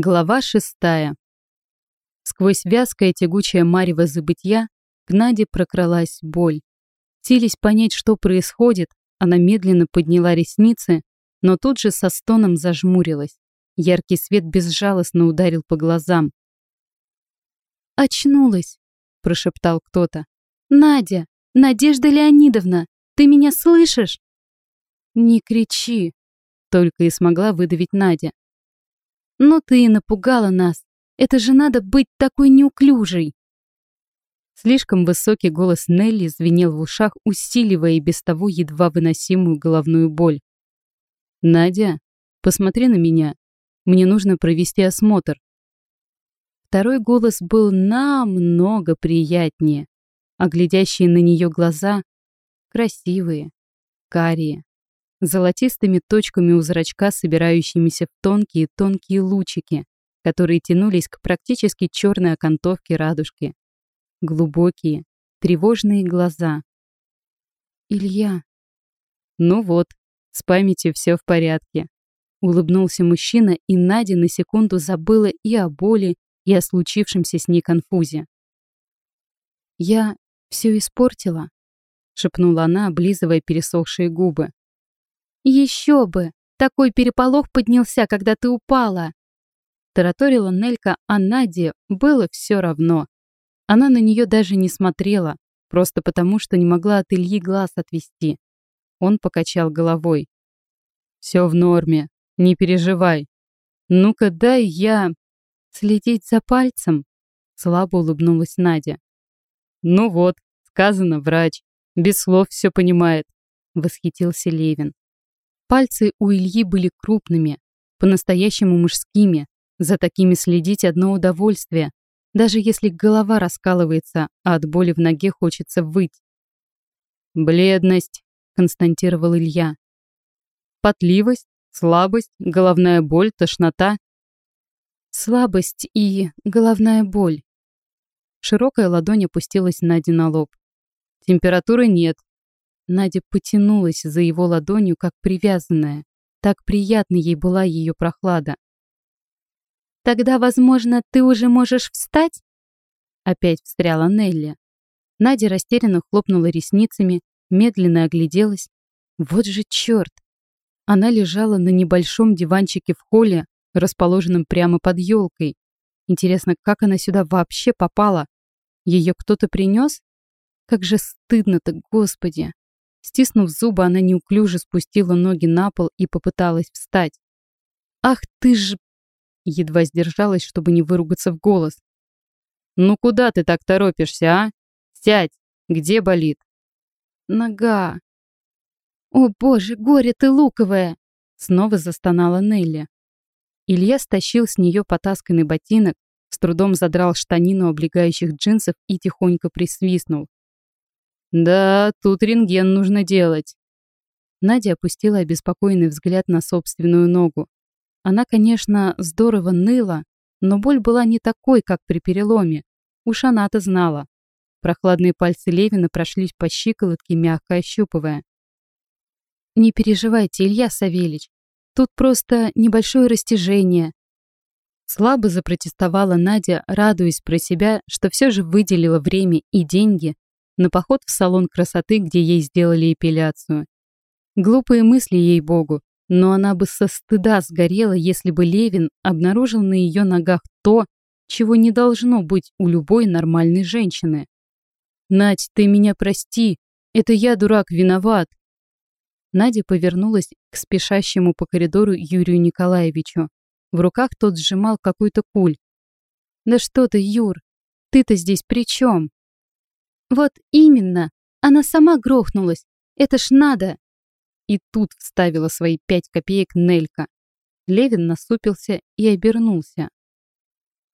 Глава шестая. Сквозь вязкое тягучее марево забытья к Наде прокралась боль. Сились понять, что происходит, она медленно подняла ресницы, но тут же со стоном зажмурилась. Яркий свет безжалостно ударил по глазам. «Очнулась», — прошептал кто-то. «Надя! Надежда Леонидовна! Ты меня слышишь?» «Не кричи!» — только и смогла выдавить Надя. «Ну ты и напугала нас. Это же надо быть такой неуклюжей!» Слишком высокий голос Нелли звенел в ушах, усиливая и без того едва выносимую головную боль. «Надя, посмотри на меня. Мне нужно провести осмотр». Второй голос был намного приятнее, а глядящие на нее глаза красивые, карие, золотистыми точками у зрачка, собирающимися в тонкие-тонкие лучики, которые тянулись к практически черной окантовке радужки. Глубокие, тревожные глаза. «Илья». «Ну вот, с памятью все в порядке». Улыбнулся мужчина, и Надя на секунду забыла и о боли, и о случившемся с ней конфузе. «Я все испортила», — шепнула она, облизывая пересохшие губы. «Еще бы! Такой переполох поднялся, когда ты упала!» Тараторила Нелька, а Наде было все равно. Она на нее даже не смотрела, просто потому, что не могла от Ильи глаз отвести. Он покачал головой. «Все в норме, не переживай. Ну-ка дай я...» «Следить за пальцем?» Слабо улыбнулась Надя. «Ну вот, сказано врач. Без слов все понимает», — восхитился Левин. Пальцы у Ильи были крупными, по-настоящему мужскими. За такими следить одно удовольствие, даже если голова раскалывается, а от боли в ноге хочется выть. «Бледность», — константировал Илья. «Потливость, слабость, головная боль, тошнота». «Слабость и головная боль». Широкая ладонь опустилась Наде на лоб. «Температуры нет, Надя потянулась за его ладонью, как привязанная. Так приятна ей была ее прохлада. «Тогда, возможно, ты уже можешь встать?» Опять встряла Нелли. Надя растерянно хлопнула ресницами, медленно огляделась. Вот же черт! Она лежала на небольшом диванчике в холле, расположенном прямо под елкой. Интересно, как она сюда вообще попала? Ее кто-то принес? Как же стыдно-то, господи! Стиснув зубы, она неуклюже спустила ноги на пол и попыталась встать. «Ах ты ж...» Едва сдержалась, чтобы не выругаться в голос. «Ну куда ты так торопишься, а? Сядь! Где болит?» «Нога!» «О боже, горе ты луковая!» Снова застонала Нелли. Илья стащил с нее потасканный ботинок, с трудом задрал штанину облегающих джинсов и тихонько присвистнул. «Да, тут рентген нужно делать». Надя опустила обеспокоенный взгляд на собственную ногу. Она, конечно, здорово ныла, но боль была не такой, как при переломе. Уж она-то знала. Прохладные пальцы Левина прошлись по щиколотке, мягко ощупывая. «Не переживайте, Илья Савельич. Тут просто небольшое растяжение». Слабо запротестовала Надя, радуясь про себя, что все же выделила время и деньги на поход в салон красоты, где ей сделали эпиляцию. Глупые мысли ей-богу, но она бы со стыда сгорела, если бы Левин обнаружил на ее ногах то, чего не должно быть у любой нормальной женщины. «Надь, ты меня прости, это я, дурак, виноват!» Надя повернулась к спешащему по коридору Юрию Николаевичу. В руках тот сжимал какой-то куль. «Да что ты, Юр, ты-то здесь при чем?» Вот именно. Она сама грохнулась. Это ж надо. И тут вставила свои пять копеек Нелька. Левин насупился и обернулся.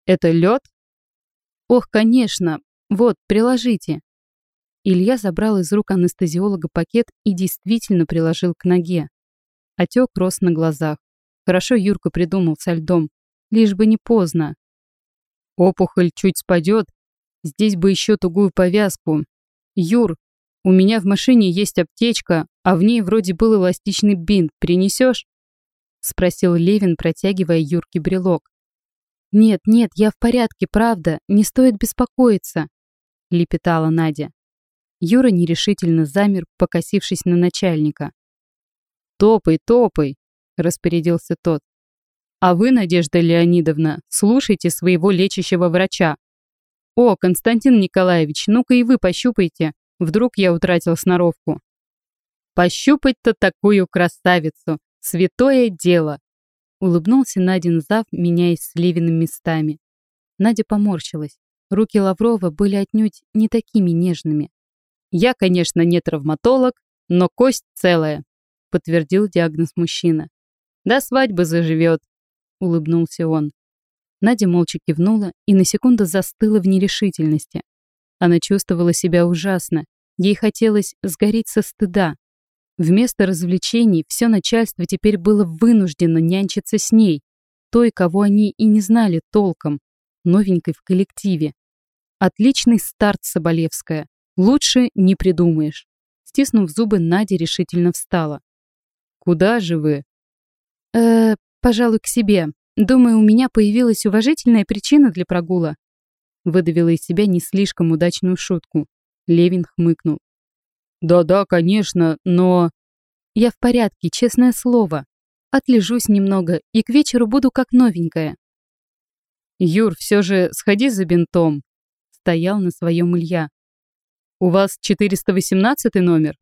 Это лед? Ох, конечно. Вот, приложите. Илья забрал из рук анестезиолога пакет и действительно приложил к ноге. Отек рос на глазах. Хорошо Юрка придумал со льдом. Лишь бы не поздно. Опухоль чуть спадет, Здесь бы еще тугую повязку. Юр, у меня в машине есть аптечка, а в ней вроде был эластичный бинт. Принесешь? Спросил Левин, протягивая Юрке брелок. «Нет, нет, я в порядке, правда, не стоит беспокоиться», — лепетала Надя. Юра нерешительно замер, покосившись на начальника. «Топай, топай!» — распорядился тот. «А вы, Надежда Леонидовна, слушайте своего лечащего врача. О, Константин Николаевич, ну-ка и вы пощупайте, вдруг я утратил сноровку». «Пощупать-то такую красавицу! Святое дело!» Улыбнулся Надин зав, меняясь с местами. Надя поморщилась. Руки Лаврова были отнюдь не такими нежными. «Я, конечно, не травматолог, но кость целая», подтвердил диагноз мужчина. «До свадьбы заживет», улыбнулся он. Надя молча кивнула и на секунду застыла в нерешительности. Она чувствовала себя ужасно. Ей хотелось сгореть со стыда. Вместо развлечений все начальство теперь было вынуждено нянчиться с ней, той, кого они и не знали толком, новенькой в коллективе. Отличный старт, Соболевская. Лучше не придумаешь. Стиснув зубы, Надя решительно встала. «Куда же вы?» «Э, пожалуй, к себе. Думаю, у меня появилась уважительная причина для прогула». Выдавила из себя не слишком удачную шутку. Левин хмыкнул. «Да-да, конечно, но...» «Я в порядке, честное слово. Отлежусь немного и к вечеру буду как новенькая». «Юр, все же сходи за бинтом», — стоял на своем Илья. «У вас 418 номер?»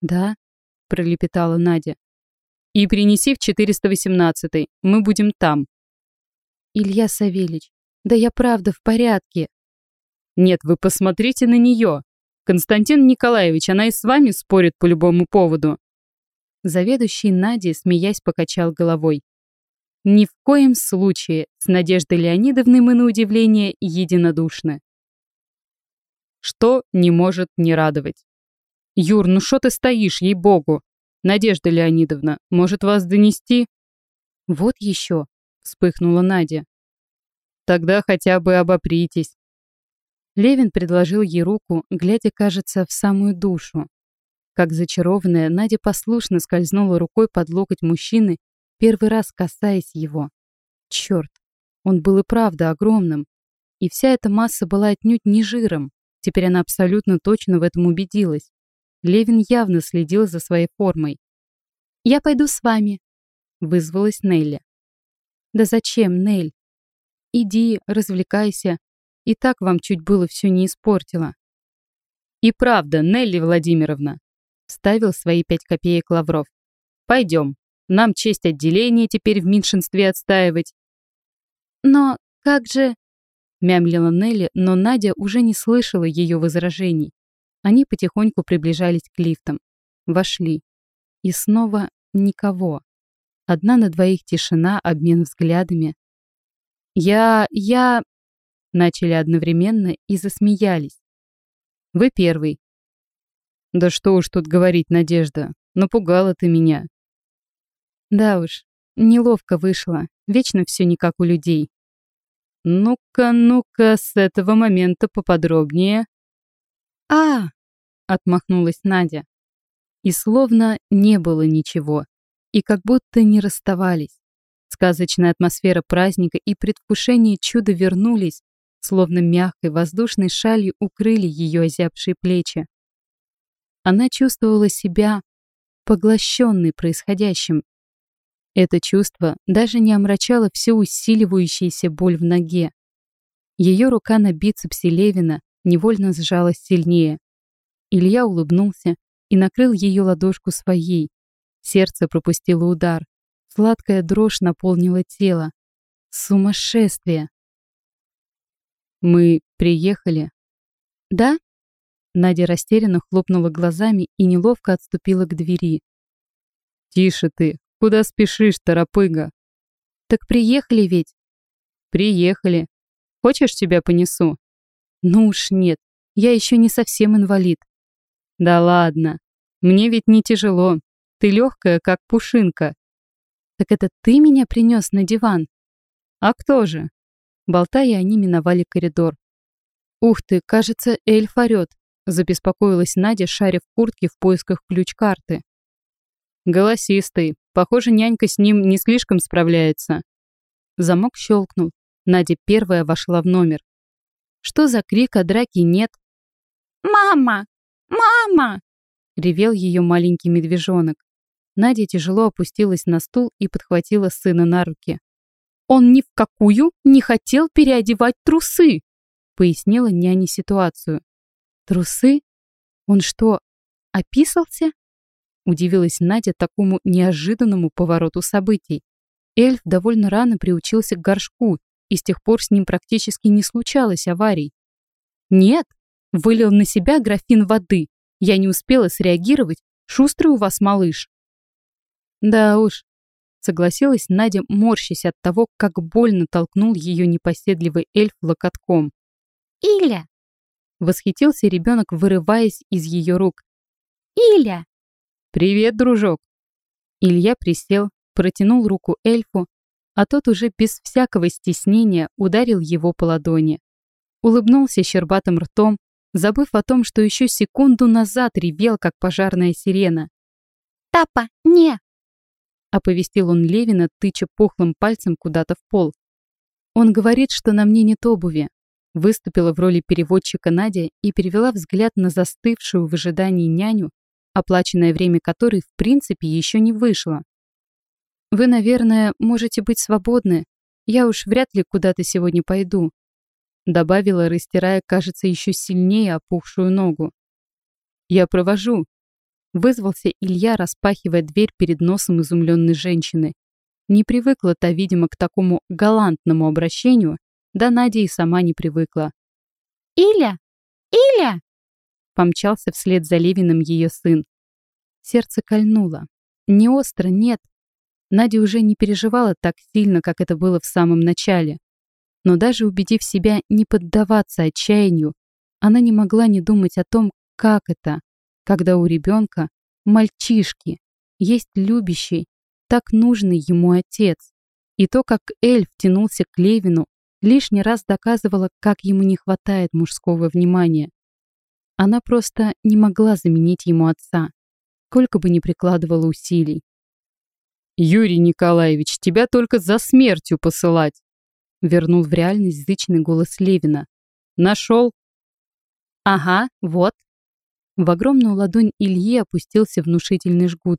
«Да», — пролепетала Надя. «И принеси в 418 мы будем там». «Илья Савельич, да я правда в порядке». «Нет, вы посмотрите на нее. Константин Николаевич, она и с вами спорит по любому поводу». Заведующий Надя, смеясь, покачал головой. Ни в коем случае с Надеждой Леонидовной мы на удивление единодушны. Что не может не радовать? Юр, ну что ты стоишь, ей-богу? Надежда Леонидовна, может вас донести? Вот еще, вспыхнула Надя. Тогда хотя бы обопритесь. Левин предложил ей руку, глядя, кажется, в самую душу. Как зачарованная, Надя послушно скользнула рукой под локоть мужчины, первый раз касаясь его. Черт, он был и правда огромным. И вся эта масса была отнюдь не жиром. Теперь она абсолютно точно в этом убедилась. Левин явно следил за своей формой. «Я пойду с вами», — вызвалась Нелли. «Да зачем, Нель? Иди, развлекайся, и так вам чуть было все не испортила. И правда, Нелли Владимировна, ставил свои пять копеек Лавров. Пойдем, нам честь отделения теперь в меньшинстве отстаивать. Но как же... Мямлила Нелли, но Надя уже не слышала ее возражений. Они потихоньку приближались к лифтам. Вошли. И снова никого. Одна на двоих тишина, обмен взглядами. «Я... я...» Начали одновременно и засмеялись. «Вы первый». «Да что уж тут говорить, Надежда, напугала ты меня». «Да уж, неловко вышло, вечно все не как у людей». «Ну-ка, ну-ка, с этого момента поподробнее». «А!» — отмахнулась Надя. И словно не было ничего, и как будто не расставались. Сказочная атмосфера праздника и предвкушение чуда вернулись, словно мягкой воздушной шалью укрыли ее озябшие плечи. Она чувствовала себя поглощенной происходящим. Это чувство даже не омрачало всю усиливающуюся боль в ноге. Ее рука на бицепсе Левина невольно сжалась сильнее. Илья улыбнулся и накрыл ее ладошку своей. Сердце пропустило удар. Сладкая дрожь наполнила тело. Сумасшествие! «Мы приехали?» «Да?» Надя растерянно хлопнула глазами и неловко отступила к двери. «Тише ты! Куда спешишь, торопыга?» «Так приехали ведь?» «Приехали. Хочешь, тебя понесу?» «Ну уж нет, я еще не совсем инвалид». «Да ладно, мне ведь не тяжело. Ты легкая, как пушинка». «Так это ты меня принес на диван?» «А кто же?» Болтая, они миновали коридор. «Ух ты, кажется, эльф орёт», — забеспокоилась Надя, шаря в куртке в поисках ключ-карты. «Голосистый. Похоже, нянька с ним не слишком справляется». Замок щелкнул, Надя первая вошла в номер. Что за крик, а драки нет? «Мама! Мама!» — ревел ее маленький медвежонок. Надя тяжело опустилась на стул и подхватила сына на руки. «Он ни в какую не хотел переодевать трусы!» — пояснила няне ситуацию. «Трусы? Он что, описался?» Удивилась Надя такому неожиданному повороту событий. Эльф довольно рано приучился к горшку, и с тех пор с ним практически не случалось аварий. «Нет, вылил на себя графин воды. Я не успела среагировать. Шустрый у вас малыш». «Да уж», — согласилась Надя, морщась от того, как больно толкнул ее непоседливый эльф локотком. «Иля!» — восхитился ребенок, вырываясь из ее рук. «Иля!» «Привет, дружок!» Илья присел, протянул руку эльфу, а тот уже без всякого стеснения ударил его по ладони. Улыбнулся щербатым ртом, забыв о том, что еще секунду назад ревел, как пожарная сирена. «Тапа, не!» Оповестил он Левина, тыча пухлым пальцем куда-то в пол. «Он говорит, что на мне нет обуви». Выступила в роли переводчика Надя и перевела взгляд на застывшую в ожидании няню, оплаченное время которой в принципе еще не вышло. «Вы, наверное, можете быть свободны. Я уж вряд ли куда-то сегодня пойду», добавила, растирая, кажется, еще сильнее опухшую ногу. «Я провожу», вызвался Илья, распахивая дверь перед носом изумленной женщины. Не привыкла та, видимо, к такому галантному обращению, да Надя и сама не привыкла. «Иля! Иля!» Помчался вслед за Левиным ее сын. Сердце кольнуло. Не остро, нет. Надя уже не переживала так сильно, как это было в самом начале. Но даже убедив себя не поддаваться отчаянию, она не могла не думать о том, как это, когда у ребенка, мальчишки, есть любящий, так нужный ему отец. И то, как эльф тянулся к Левину, лишний раз доказывало, как ему не хватает мужского внимания. Она просто не могла заменить ему отца, сколько бы ни прикладывала усилий. «Юрий Николаевич, тебя только за смертью посылать!» Вернул в реальность зычный голос Левина. «Нашел?» «Ага, вот». В огромную ладонь Ильи опустился внушительный жгут.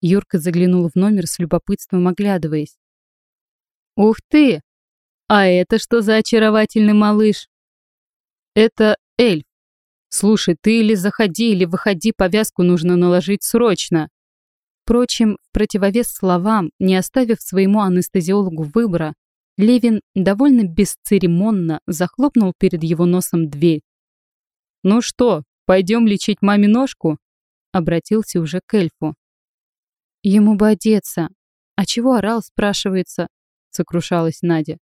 Юрка заглянул в номер с любопытством, оглядываясь. «Ух ты! А это что за очаровательный малыш?» «Это эльф. «Слушай, ты или заходи, или выходи, повязку нужно наложить срочно». Впрочем, в противовес словам, не оставив своему анестезиологу выбора, Левин довольно бесцеремонно захлопнул перед его носом дверь. «Ну что, пойдем лечить маме ножку?» Обратился уже к эльфу. «Ему бы одеться. А чего орал, спрашивается?» Сокрушалась Надя.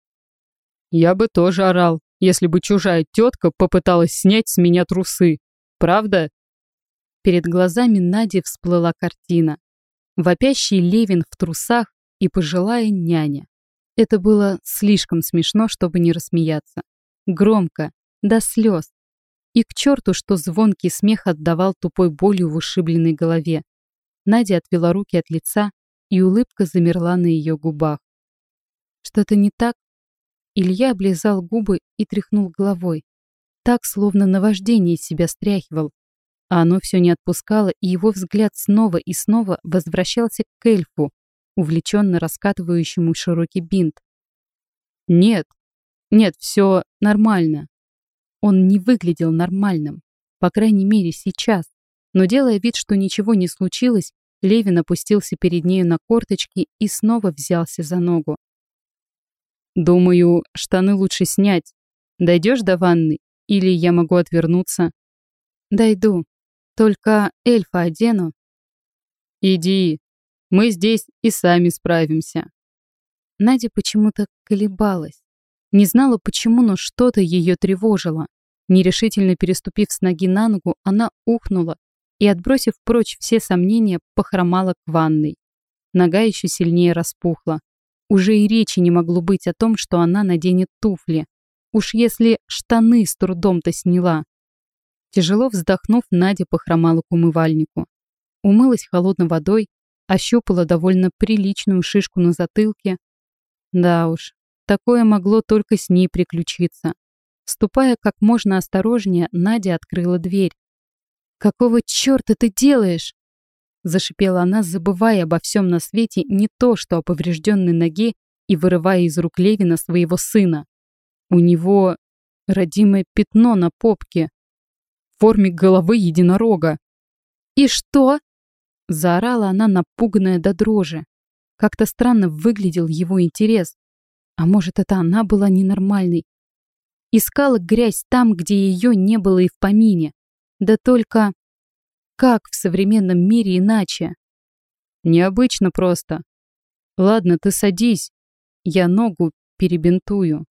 «Я бы тоже орал если бы чужая тетка попыталась снять с меня трусы. Правда? Перед глазами Нади всплыла картина. Вопящий Левин в трусах и пожилая няня. Это было слишком смешно, чтобы не рассмеяться. Громко, до слез. И к черту, что звонкий смех отдавал тупой болью в ушибленной голове. Надя отвела руки от лица, и улыбка замерла на ее губах. Что-то не так? Илья облизал губы и тряхнул головой. Так, словно наваждение себя стряхивал. А оно все не отпускало, и его взгляд снова и снова возвращался к эльфу, увлеченно раскатывающему широкий бинт. «Нет, нет, все нормально». Он не выглядел нормальным, по крайней мере сейчас, но делая вид, что ничего не случилось, Левин опустился перед нею на корточки и снова взялся за ногу. Думаю, штаны лучше снять. Дойдешь до ванны? Или я могу отвернуться? Дойду. Только эльфа одену. Иди. Мы здесь и сами справимся. Надя почему-то колебалась. Не знала почему, но что-то ее тревожило. Нерешительно переступив с ноги на ногу, она ухнула и, отбросив прочь все сомнения, похромала к ванной. Нога еще сильнее распухла. Уже и речи не могло быть о том, что она наденет туфли. Уж если штаны с трудом-то сняла. Тяжело вздохнув, Надя похромала к умывальнику. Умылась холодной водой, ощупала довольно приличную шишку на затылке. Да уж, такое могло только с ней приключиться. Ступая как можно осторожнее, Надя открыла дверь. «Какого черта ты делаешь?» Зашипела она, забывая обо всем на свете, не то что о поврежденной ноге и вырывая из рук Левина своего сына. У него родимое пятно на попке форме головы единорога. «И что?» Заорала она, напуганная до дрожи. Как-то странно выглядел его интерес. А может, это она была ненормальной? Искала грязь там, где ее не было и в помине. Да только... Как в современном мире иначе? Необычно просто. Ладно, ты садись. Я ногу перебинтую.